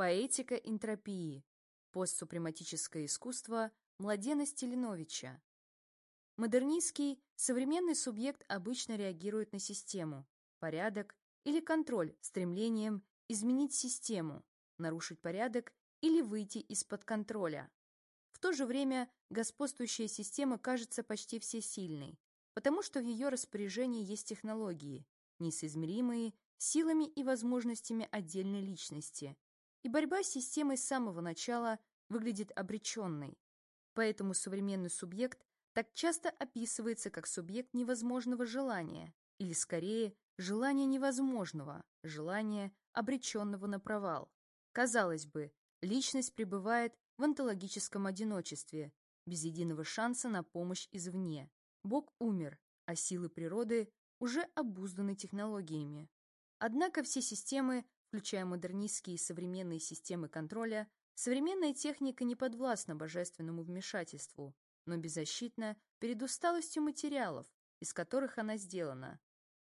Поэтика энтропии. Постсупрематическое искусство Младена Стелиновича. Модернистский, современный субъект обычно реагирует на систему, порядок или контроль стремлением изменить систему, нарушить порядок или выйти из-под контроля. В то же время господствующая система кажется почти всесильной, потому что в ее распоряжении есть технологии, несоизмеримые силами и возможностями отдельной личности, и борьба с системой с самого начала выглядит обреченной. Поэтому современный субъект так часто описывается как субъект невозможного желания, или скорее желания невозможного, желания, обреченного на провал. Казалось бы, личность пребывает в онтологическом одиночестве, без единого шанса на помощь извне. Бог умер, а силы природы уже обузданы технологиями. Однако все системы, включая модернистские и современные системы контроля, современная техника не подвластна божественному вмешательству, но беззащитна перед усталостью материалов, из которых она сделана.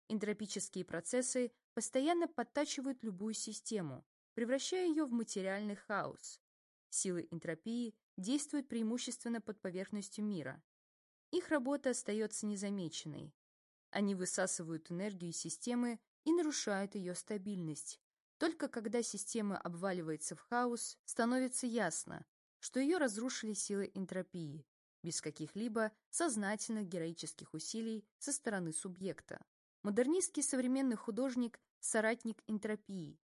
Энтропические процессы постоянно подтачивают любую систему, превращая ее в материальный хаос. Силы энтропии действуют преимущественно под поверхностью мира. Их работа остается незамеченной. Они высасывают энергию системы и нарушают ее стабильность. Только когда система обваливается в хаос, становится ясно, что ее разрушили силы энтропии, без каких-либо сознательных героических усилий со стороны субъекта. Модернистский современный художник – соратник энтропии.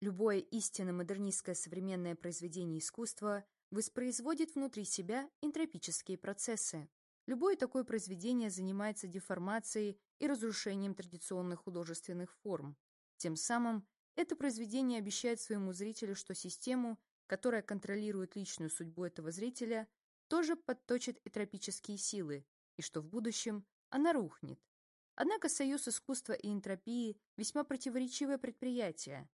Любое истинно модернистское современное произведение искусства воспроизводит внутри себя энтропические процессы. Любое такое произведение занимается деформацией и разрушением традиционных художественных форм. Тем самым это произведение обещает своему зрителю, что систему, которая контролирует личную судьбу этого зрителя, тоже подточит энтропические силы, и что в будущем она рухнет. Однако союз искусства и энтропии – весьма противоречивое предприятие.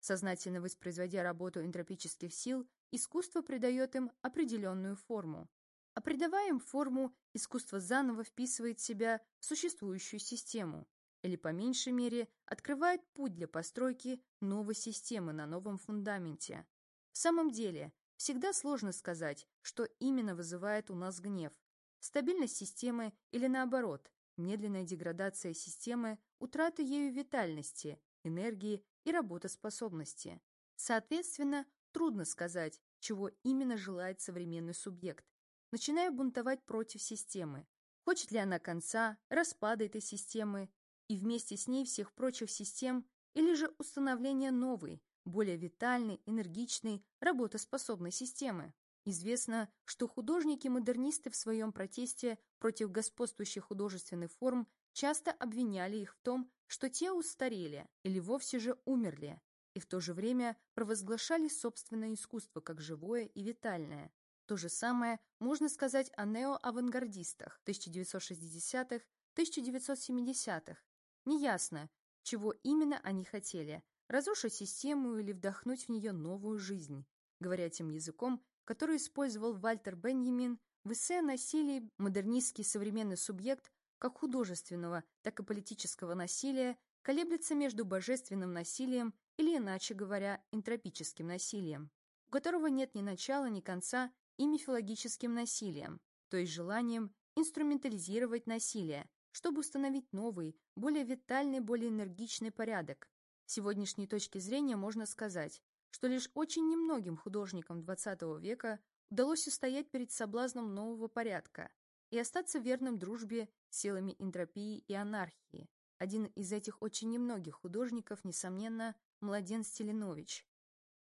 Сознательно воспроизводя работу энтропических сил, искусство придает им определенную форму. А придавая им форму, искусство заново вписывает себя в существующую систему, или, по меньшей мере, открывает путь для постройки новой системы на новом фундаменте. В самом деле, всегда сложно сказать, что именно вызывает у нас гнев. Стабильность системы или, наоборот, медленная деградация системы, утрата ею витальности, энергии и работоспособности. Соответственно, трудно сказать, чего именно желает современный субъект, начиная бунтовать против системы. Хочет ли она конца, распада этой системы и вместе с ней всех прочих систем, или же установления новой, более витальной, энергичной, работоспособной системы. Известно, что художники-модернисты в своем протесте против господствующих художественных форм часто обвиняли их в том, что те устарели или вовсе же умерли, и в то же время провозглашали собственное искусство как живое и витальное. То же самое можно сказать о неоавангардистах 1960-х, 1970-х. Неясно, чего именно они хотели – разрушить систему или вдохнуть в нее новую жизнь. Говоря тем языком, который использовал Вальтер Беньямин в эссе о насилии модернистский современный субъект как художественного, так и политического насилия колеблется между божественным насилием или, иначе говоря, энтропическим насилием, у которого нет ни начала, ни конца, и мифологическим насилием, то есть желанием инструментализировать насилие, чтобы установить новый, более витальный, более энергичный порядок. С сегодняшней точки зрения можно сказать, что лишь очень немногим художникам XX века удалось устоять перед соблазном нового порядка и остаться верным дружбе силами энтропии и анархии. Один из этих очень немногих художников, несомненно, Младен Стелинович.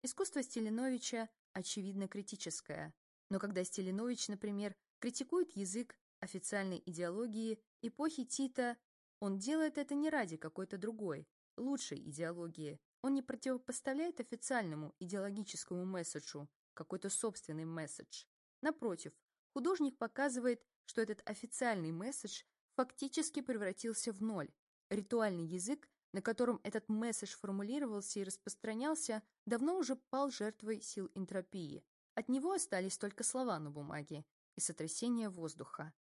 Искусство Стелиновича очевидно критическое, но когда Стелинович, например, критикует язык официальной идеологии эпохи Тита, он делает это не ради какой-то другой, лучшей идеологии, он не противопоставляет официальному идеологическому месседжу какой-то собственный месседж. Напротив, художник показывает, что этот официальный месседж фактически превратился в ноль. Ритуальный язык, на котором этот месседж формулировался и распространялся, давно уже пал жертвой сил энтропии. От него остались только слова на бумаге и сотрясение воздуха.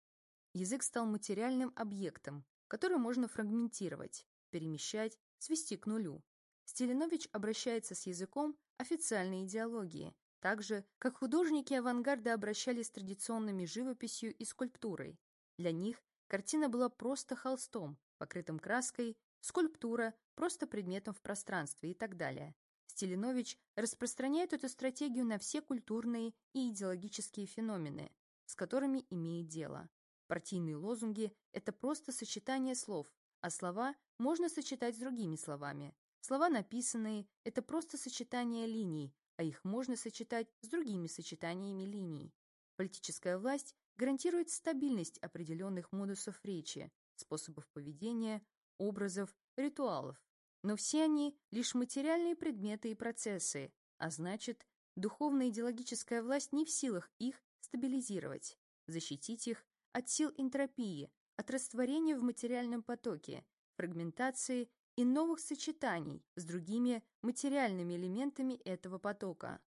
Язык стал материальным объектом, который можно фрагментировать, перемещать, свести к нулю. Стелинович обращается с языком официальной идеологии, так же, как художники авангарда обращались с традиционными живописью и скульптурой. Для них картина была просто холстом, покрытым краской, скульптура – просто предметом в пространстве и так далее. Стелинович распространяет эту стратегию на все культурные и идеологические феномены, с которыми имеет дело. Партийные лозунги – это просто сочетание слов, а слова можно сочетать с другими словами. Слова написанные – это просто сочетание линий, а их можно сочетать с другими сочетаниями линий. Политическая власть гарантирует стабильность определенных модусов речи, способов поведения, образов, ритуалов. Но все они – лишь материальные предметы и процессы, а значит, духовная идеологическая власть не в силах их стабилизировать, защитить их от сил энтропии, от растворения в материальном потоке, фрагментации и новых сочетаний с другими материальными элементами этого потока.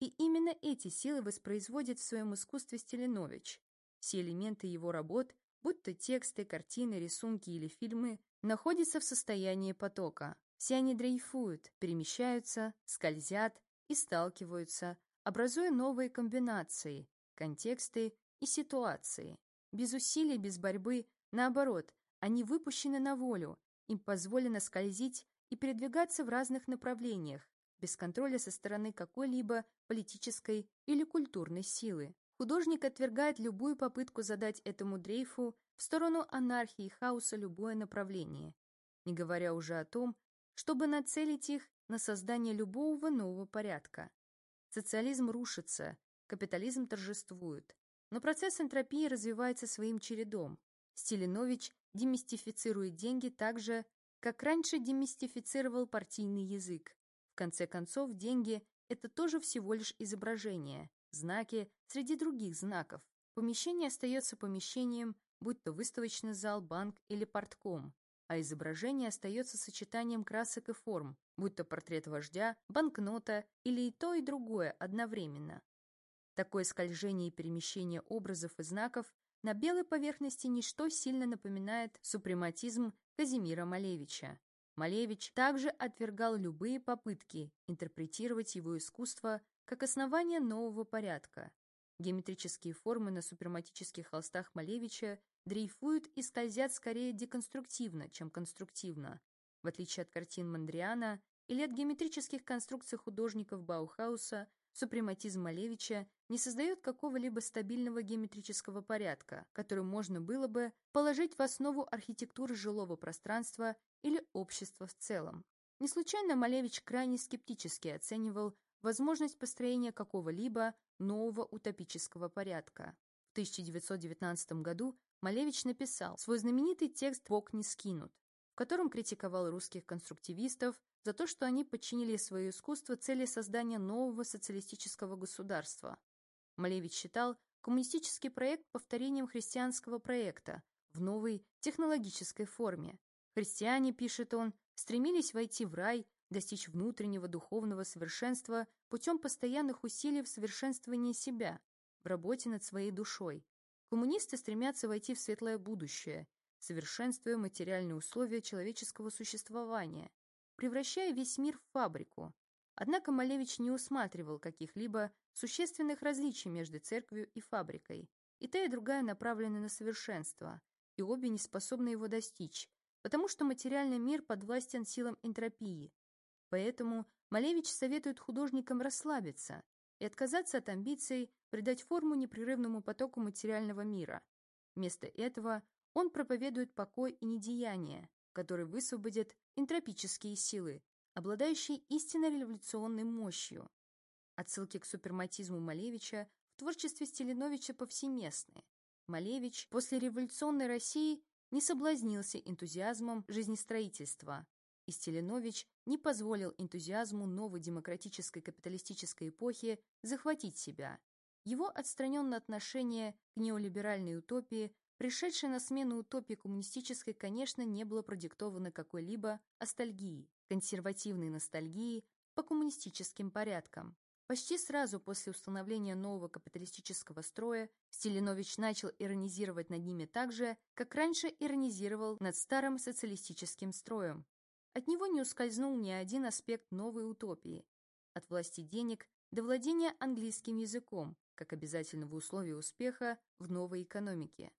И именно эти силы воспроизводит в своем искусстве Стелинович. Все элементы его работ, будь то тексты, картины, рисунки или фильмы, находятся в состоянии потока. Все они дрейфуют, перемещаются, скользят и сталкиваются, образуя новые комбинации, контексты и ситуации. Без усилий, без борьбы, наоборот, они выпущены на волю, им позволено скользить и передвигаться в разных направлениях, без контроля со стороны какой-либо политической или культурной силы. Художник отвергает любую попытку задать этому дрейфу в сторону анархии и хаоса любое направление, не говоря уже о том, чтобы нацелить их на создание любого нового порядка. Социализм рушится, капитализм торжествует, но процесс энтропии развивается своим чередом. Стилинович демистифицирует деньги так же, как раньше демистифицировал партийный язык. В конце концов, деньги – это тоже всего лишь изображение, знаки среди других знаков. Помещение остается помещением, будь то выставочный зал, банк или портком, а изображение остается сочетанием красок и форм, будь то портрет вождя, банкнота или и то, и другое одновременно. Такое скольжение и перемещение образов и знаков на белой поверхности ничто сильно напоминает супрематизм Казимира Малевича. Малевич также отвергал любые попытки интерпретировать его искусство как основание нового порядка. Геометрические формы на супрематических холстах Малевича дрейфуют и скользят скорее деконструктивно, чем конструктивно, в отличие от картин Мандриана или от геометрических конструкций художников Баухауса, супрематизм Малевича не создает какого-либо стабильного геометрического порядка, который можно было бы положить в основу архитектуры жилого пространства или общества в целом. Не случайно Малевич крайне скептически оценивал возможность построения какого-либо нового утопического порядка. В 1919 году Малевич написал свой знаменитый текст «Бог не скинут», в котором критиковал русских конструктивистов за то, что они подчинили свое искусство цели создания нового социалистического государства. Малевич считал коммунистический проект повторением христианского проекта в новой технологической форме. Христиане, пишет он, стремились войти в рай, достичь внутреннего духовного совершенства путем постоянных усилий в совершенствовании себя, в работе над своей душой. Коммунисты стремятся войти в светлое будущее, совершенствуя материальные условия человеческого существования, превращая весь мир в фабрику. Однако Малевич не усматривал каких-либо существенных различий между церковью и фабрикой. И та, и другая направлены на совершенство, и обе не способны его достичь, потому что материальный мир подвластен силам энтропии. Поэтому Малевич советует художникам расслабиться и отказаться от амбиций придать форму непрерывному потоку материального мира. Вместо этого он проповедует покой и недеяние, который высвободит энтропические силы, обладающие истинно революционной мощью. Отсылки к суперматизму Малевича в творчестве Стелиновича повсеместны. Малевич после революционной России не соблазнился энтузиазмом жизнестроительства, и Стелинович не позволил энтузиазму новой демократической капиталистической эпохи захватить себя. Его отстраненное отношение к неолиберальной утопии Пришедшей на смену утопии коммунистической, конечно, не было продиктовано какой-либо ностальгией, консервативной ностальгией по коммунистическим порядкам. Почти сразу после установления нового капиталистического строя Стелинович начал иронизировать над ними так же, как раньше иронизировал над старым социалистическим строем. от него не ускользнул ни один аспект новой утопии, от власти денег до владения английским языком, как обязательного условия успеха в новой экономике.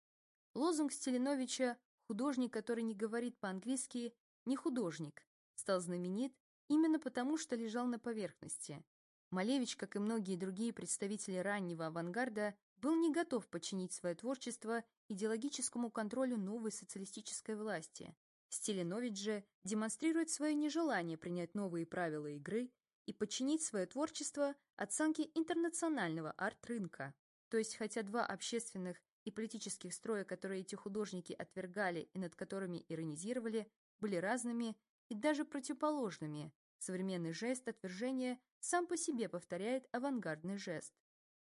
Лозунг Стелиновича «Художник, который не говорит по-английски, не художник» стал знаменит именно потому, что лежал на поверхности. Малевич, как и многие другие представители раннего авангарда, был не готов подчинить свое творчество идеологическому контролю новой социалистической власти. Стелинович же демонстрирует свое нежелание принять новые правила игры и подчинить свое творчество оценке интернационального арт-рынка. То есть, хотя два общественных и политических строя, которые эти художники отвергали и над которыми иронизировали, были разными и даже противоположными, современный жест отвержения сам по себе повторяет авангардный жест.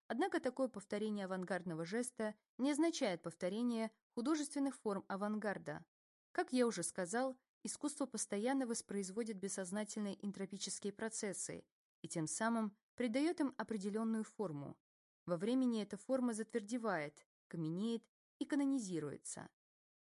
Однако такое повторение авангардного жеста не означает повторение художественных форм авангарда. Как я уже сказал, искусство постоянно воспроизводит бессознательные энтропические процессы и тем самым придает им определенную форму. Во времени эта форма затвердевает, каменеет и канонизируется.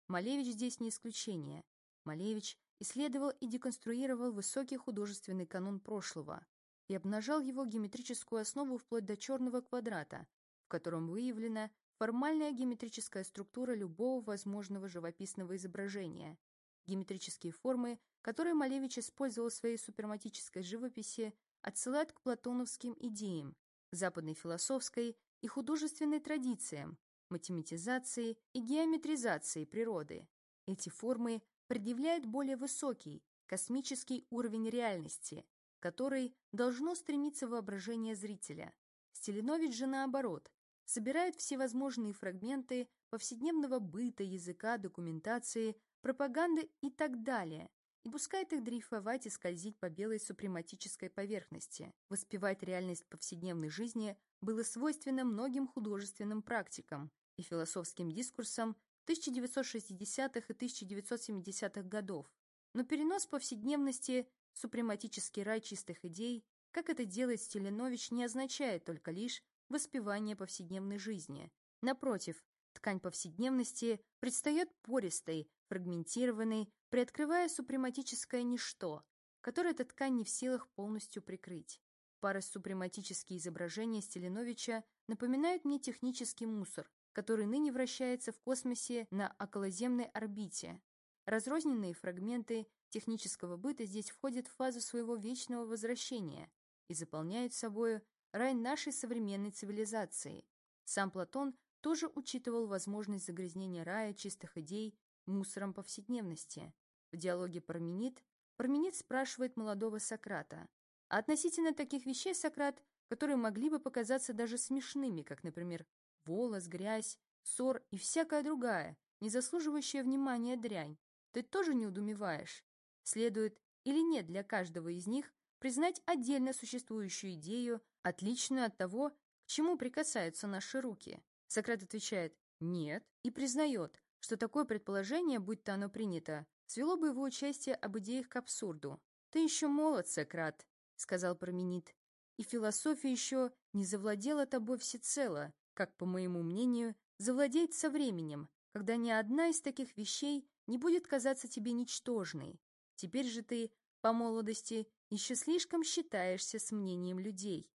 Малевич здесь не исключение. Малевич исследовал и деконструировал высокий художественный канон прошлого и обнажал его геометрическую основу вплоть до черного квадрата, в котором выявлена формальная геометрическая структура любого возможного живописного изображения. Геометрические формы, которые Малевич использовал в своей суперматической живописи, отсылают к платоновским идеям, западной философской и художественной традициям, математизации и геометризации природы. Эти формы предъявляют более высокий, космический уровень реальности, который должно стремиться воображение зрителя. Стелинович же наоборот, собирает всевозможные фрагменты повседневного быта, языка, документации, пропаганды и так далее, и пускает их дрейфовать и скользить по белой супрематической поверхности. Воспевать реальность повседневной жизни было свойственно многим художественным практикам, и философским дискурсам 1960-х и 1970-х годов, но перенос повседневности в супрематический рай чистых идей, как это делает Стелинович, не означает только лишь воспевание повседневной жизни. Напротив, ткань повседневности предстает пористой, фрагментированной, приоткрывая супрематическое ничто, которое эта ткань не в силах полностью прикрыть. Пара супрематические изображения Стелиновича напоминают мне технический мусор, который ныне вращается в космосе на околоземной орбите. Разрозненные фрагменты технического быта здесь входят в фазу своего вечного возвращения и заполняют собою рай нашей современной цивилизации. Сам Платон тоже учитывал возможность загрязнения рая чистых идей мусором повседневности. В диалоге Парменид Парменид спрашивает молодого Сократа, а относительно таких вещей Сократ, которые могли бы показаться даже смешными, как, например, волос, грязь, ссор и всякая другая, не заслуживающая внимания дрянь, ты тоже не удумеваешь, следует или нет для каждого из них признать отдельно существующую идею, отличную от того, к чему прикасаются наши руки. Сократ отвечает «нет» и признает, что такое предположение, будь то оно принято, свело бы его участие об идеях к абсурду. «Ты еще молод, Сократ», — сказал Променит, «и философия еще не завладела тобой всецело, как, по моему мнению, завладеть со временем, когда ни одна из таких вещей не будет казаться тебе ничтожной. Теперь же ты, по молодости, еще слишком считаешься с мнением людей.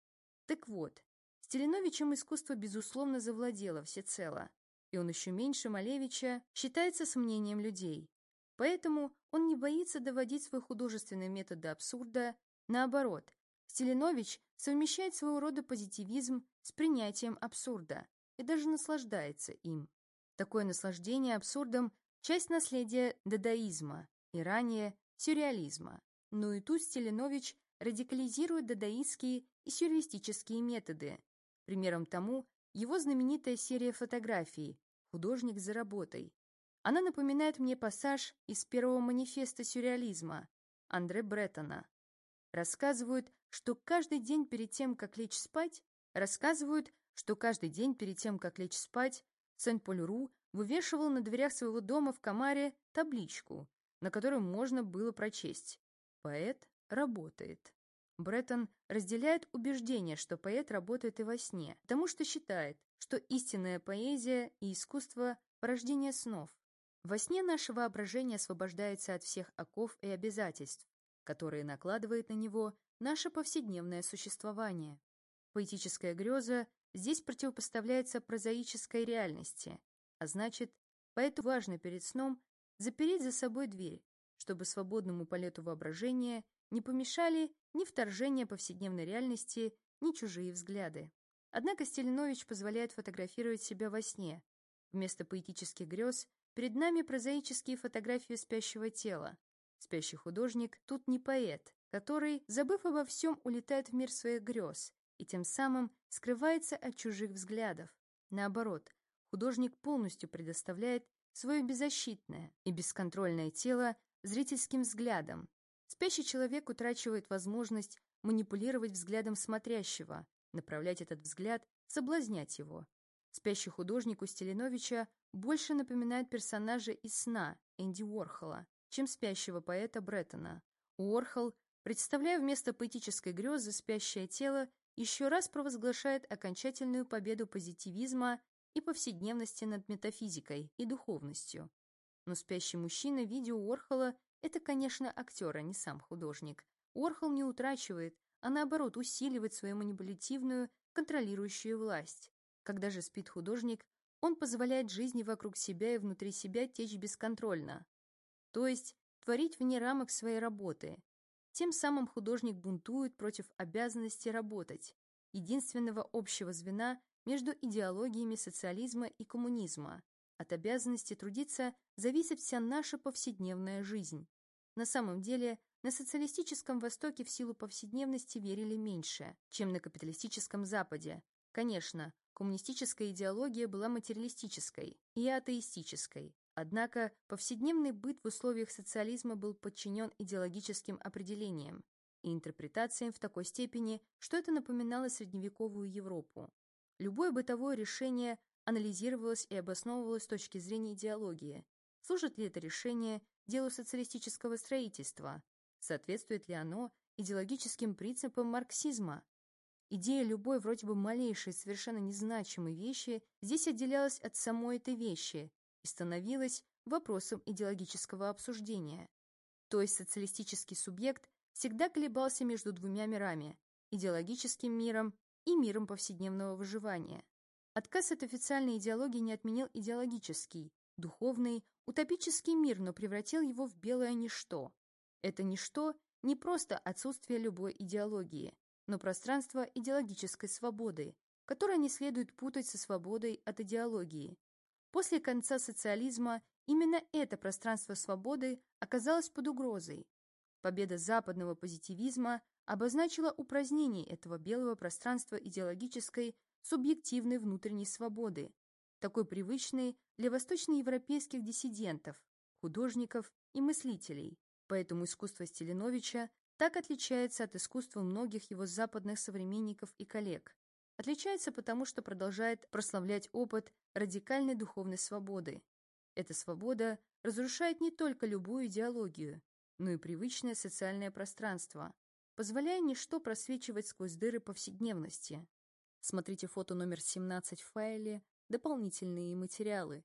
Так вот, Стелиновичем искусство, безусловно, завладело всецело, и он еще меньше Малевича считается с мнением людей. Поэтому он не боится доводить свой художественный метод до абсурда, наоборот, Стелинович совмещает своего рода позитивизм с принятием абсурда и даже наслаждается им. Такое наслаждение абсурдом – часть наследия дадаизма и ранее сюрреализма. Но и тут Стелинович радикализирует дадаистские и сюрреалистические методы. Примером тому его знаменитая серия фотографий «Художник за работой». Она напоминает мне пассаж из первого манифеста сюрреализма Андре Бреттона. Рассказывают, что каждый день перед тем, как лечь спать, рассказывают, что каждый день перед тем, как лечь спать, Сен-Поль-Ру вывешивал на дверях своего дома в Камаре табличку, на которой можно было прочесть «Поэт работает». Бреттон разделяет убеждение, что поэт работает и во сне, потому что считает, что истинная поэзия и искусство – порождение снов. Во сне наше воображение освобождается от всех оков и обязательств, которые накладывает на него наше повседневное существование. Поэтическая греза здесь противопоставляется прозаической реальности, а значит, поэтому важно перед сном запереть за собой дверь, чтобы свободному полету воображения не помешали ни вторжение повседневной реальности, ни чужие взгляды. Однако Стелинович позволяет фотографировать себя во сне. Вместо поэтических грез перед нами прозаические фотографии спящего тела. Спящий художник тут не поэт, который, забыв обо всем, улетает в мир своих грез и тем самым скрывается от чужих взглядов. Наоборот, художник полностью предоставляет свое беззащитное и бесконтрольное тело зрительским взглядом. Спящий человек утрачивает возможность манипулировать взглядом смотрящего, направлять этот взгляд, соблазнять его. Спящий художник у Стелиновича больше напоминает персонажа из сна Энди Уорхола, чем спящего поэта Бреттона. Уорхол, представляя вместо поэтической грезы спящее тело, еще раз провозглашает окончательную победу позитивизма и повседневности над метафизикой и духовностью. Но спящий мужчина в виде Уорхола – это, конечно, актер, а не сам художник. Уорхол не утрачивает, а наоборот усиливает свою манипулятивную, контролирующую власть. Когда же спит художник, он позволяет жизни вокруг себя и внутри себя течь бесконтрольно. То есть творить вне рамок своей работы. Тем самым художник бунтует против обязанности работать, единственного общего звена между идеологиями социализма и коммунизма. От обязанности трудиться зависит вся наша повседневная жизнь. На самом деле, на социалистическом Востоке в силу повседневности верили меньше, чем на капиталистическом Западе. Конечно, коммунистическая идеология была материалистической и атеистической. Однако повседневный быт в условиях социализма был подчинен идеологическим определениям и интерпретациям в такой степени, что это напоминало средневековую Европу. Любое бытовое решение анализировалось и обосновывалось с точки зрения идеологии. Служит ли это решение делу социалистического строительства, Соответствует ли оно идеологическим принципам марксизма? Идея любой вроде бы малейшей, совершенно незначимой вещи здесь отделялась от самой этой вещи и становилась вопросом идеологического обсуждения. То есть социалистический субъект всегда колебался между двумя мирами – идеологическим миром и миром повседневного выживания. Отказ от официальной идеологии не отменил идеологический, духовный, утопический мир, но превратил его в белое ничто. Это ничто не просто отсутствие любой идеологии, но пространство идеологической свободы, которое не следует путать со свободой от идеологии. После конца социализма именно это пространство свободы оказалось под угрозой. Победа западного позитивизма обозначила упразднение этого белого пространства идеологической субъективной внутренней свободы, такой привычной для восточноевропейских диссидентов, художников и мыслителей. Поэтому искусство Стелиновича так отличается от искусства многих его западных современников и коллег. Отличается потому, что продолжает прославлять опыт радикальной духовной свободы. Эта свобода разрушает не только любую идеологию, но и привычное социальное пространство, позволяя ничто просвечивать сквозь дыры повседневности. Смотрите фото номер 17 в файле «Дополнительные материалы»,